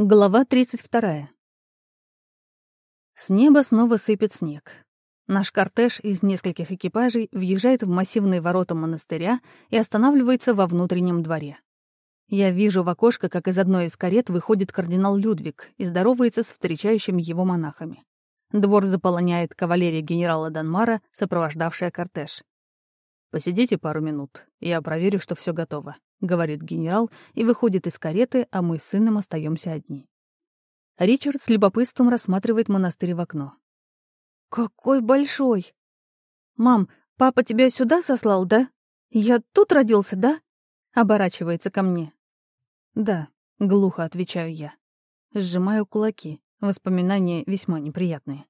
Глава 32. С неба снова сыпет снег. Наш кортеж из нескольких экипажей въезжает в массивные ворота монастыря и останавливается во внутреннем дворе. Я вижу в окошко, как из одной из карет выходит кардинал Людвиг и здоровается с встречающими его монахами. Двор заполоняет кавалерия генерала Данмара, сопровождавшая кортеж. «Посидите пару минут, я проверю, что все готово», — говорит генерал и выходит из кареты, а мы с сыном остаемся одни. Ричард с любопытством рассматривает монастырь в окно. «Какой большой!» «Мам, папа тебя сюда сослал, да? Я тут родился, да?» Оборачивается ко мне. «Да», — глухо отвечаю я. Сжимаю кулаки. Воспоминания весьма неприятные.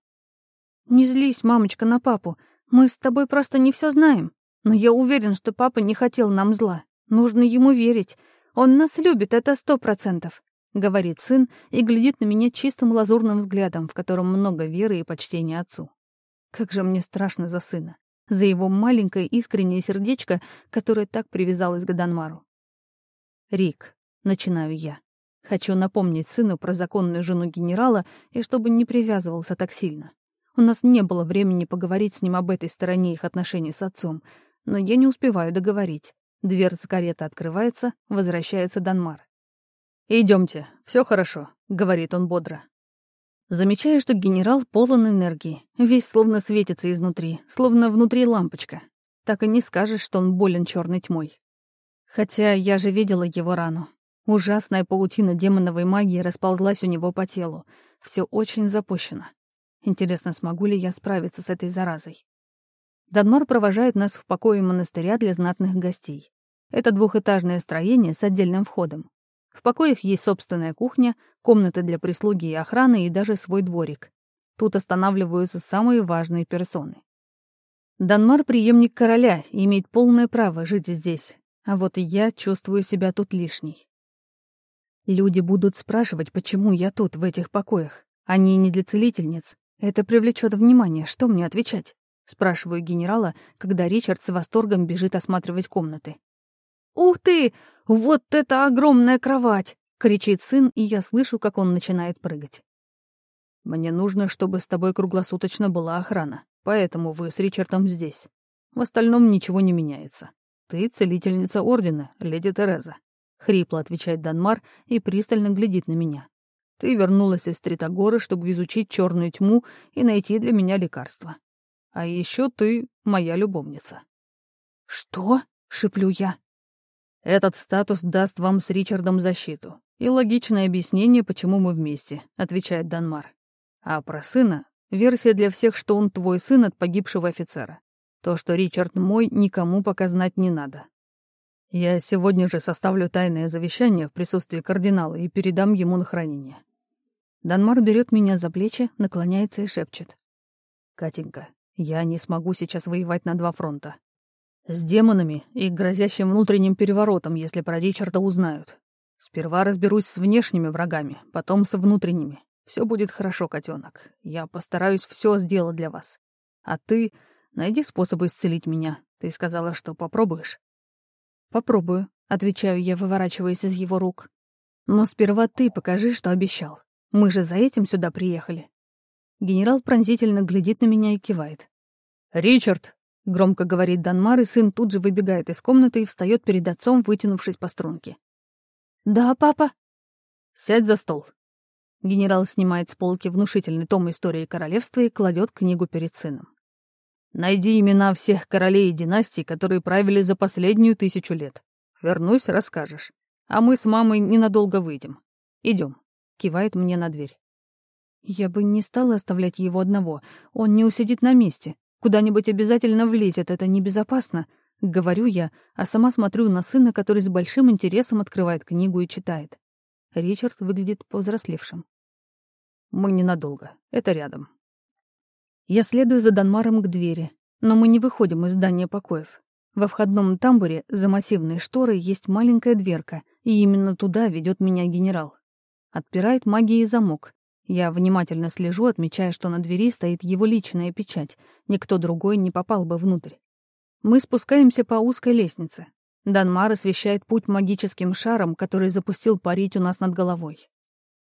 «Не злись, мамочка, на папу. Мы с тобой просто не все знаем. Но я уверен, что папа не хотел нам зла. Нужно ему верить. Он нас любит, это сто процентов», — говорит сын и глядит на меня чистым лазурным взглядом, в котором много веры и почтения отцу. Как же мне страшно за сына, за его маленькое искреннее сердечко, которое так привязалось к Данмару. «Рик», — начинаю я, — хочу напомнить сыну про законную жену генерала и чтобы не привязывался так сильно. У нас не было времени поговорить с ним об этой стороне их отношений с отцом — но я не успеваю договорить. Дверца кареты открывается, возвращается Данмар. Идемте, все хорошо», — говорит он бодро. Замечаю, что генерал полон энергии, весь словно светится изнутри, словно внутри лампочка. Так и не скажешь, что он болен черной тьмой. Хотя я же видела его рану. Ужасная паутина демоновой магии расползлась у него по телу. Все очень запущено. Интересно, смогу ли я справиться с этой заразой? Данмар провожает нас в покое монастыря для знатных гостей. Это двухэтажное строение с отдельным входом. В покоях есть собственная кухня, комната для прислуги и охраны и даже свой дворик. Тут останавливаются самые важные персоны. Данмар — преемник короля и имеет полное право жить здесь, а вот и я чувствую себя тут лишней. Люди будут спрашивать, почему я тут, в этих покоях. Они не для целительниц. Это привлечет внимание, что мне отвечать? Спрашиваю генерала, когда Ричард с восторгом бежит осматривать комнаты. «Ух ты! Вот это огромная кровать!» — кричит сын, и я слышу, как он начинает прыгать. «Мне нужно, чтобы с тобой круглосуточно была охрана, поэтому вы с Ричардом здесь. В остальном ничего не меняется. Ты целительница Ордена, леди Тереза», — хрипло отвечает Данмар и пристально глядит на меня. «Ты вернулась из Тритогоры, чтобы изучить черную тьму и найти для меня лекарство. А еще ты моя любовница». «Что?» — шиплю я. «Этот статус даст вам с Ричардом защиту. И логичное объяснение, почему мы вместе», — отвечает Данмар. «А про сына — версия для всех, что он твой сын от погибшего офицера. То, что Ричард мой, никому пока знать не надо. Я сегодня же составлю тайное завещание в присутствии кардинала и передам ему на хранение». Данмар берет меня за плечи, наклоняется и шепчет. «Катенька, я не смогу сейчас воевать на два фронта. С демонами и грозящим внутренним переворотом, если про Ричарда узнают. Сперва разберусь с внешними врагами, потом со внутренними. Все будет хорошо, котенок. Я постараюсь все сделать для вас. А ты найди способы исцелить меня. Ты сказала, что попробуешь. Попробую, отвечаю я, выворачиваясь из его рук. Но сперва ты покажи, что обещал. Мы же за этим сюда приехали. Генерал пронзительно глядит на меня и кивает. «Ричард!» — громко говорит Данмар, и сын тут же выбегает из комнаты и встает перед отцом, вытянувшись по струнке. «Да, папа?» «Сядь за стол». Генерал снимает с полки внушительный том истории королевства и кладет книгу перед сыном. «Найди имена всех королей и династий, которые правили за последнюю тысячу лет. Вернусь, расскажешь. А мы с мамой ненадолго выйдем. Идем. кивает мне на дверь. Я бы не стала оставлять его одного. Он не усидит на месте. Куда-нибудь обязательно влезет, это небезопасно. Говорю я, а сама смотрю на сына, который с большим интересом открывает книгу и читает. Ричард выглядит повзрослевшим. Мы ненадолго. Это рядом. Я следую за Данмаром к двери, но мы не выходим из здания покоев. Во входном тамбуре за массивной шторой есть маленькая дверка, и именно туда ведет меня генерал. Отпирает магией замок, я внимательно слежу, отмечая, что на двери стоит его личная печать. Никто другой не попал бы внутрь. Мы спускаемся по узкой лестнице. Данмар освещает путь магическим шаром, который запустил парить у нас над головой.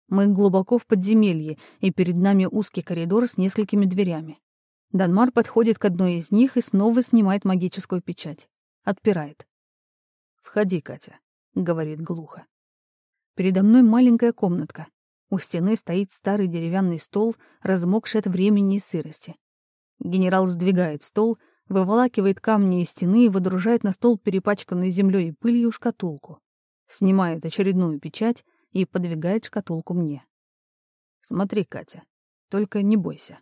Мы глубоко в подземелье, и перед нами узкий коридор с несколькими дверями. Данмар подходит к одной из них и снова снимает магическую печать. Отпирает. «Входи, Катя», — говорит глухо. Передо мной маленькая комнатка. У стены стоит старый деревянный стол, размокший от времени и сырости. Генерал сдвигает стол, выволакивает камни из стены и выдружает на стол перепачканную землей и пылью шкатулку. Снимает очередную печать и подвигает шкатулку мне. «Смотри, Катя, только не бойся».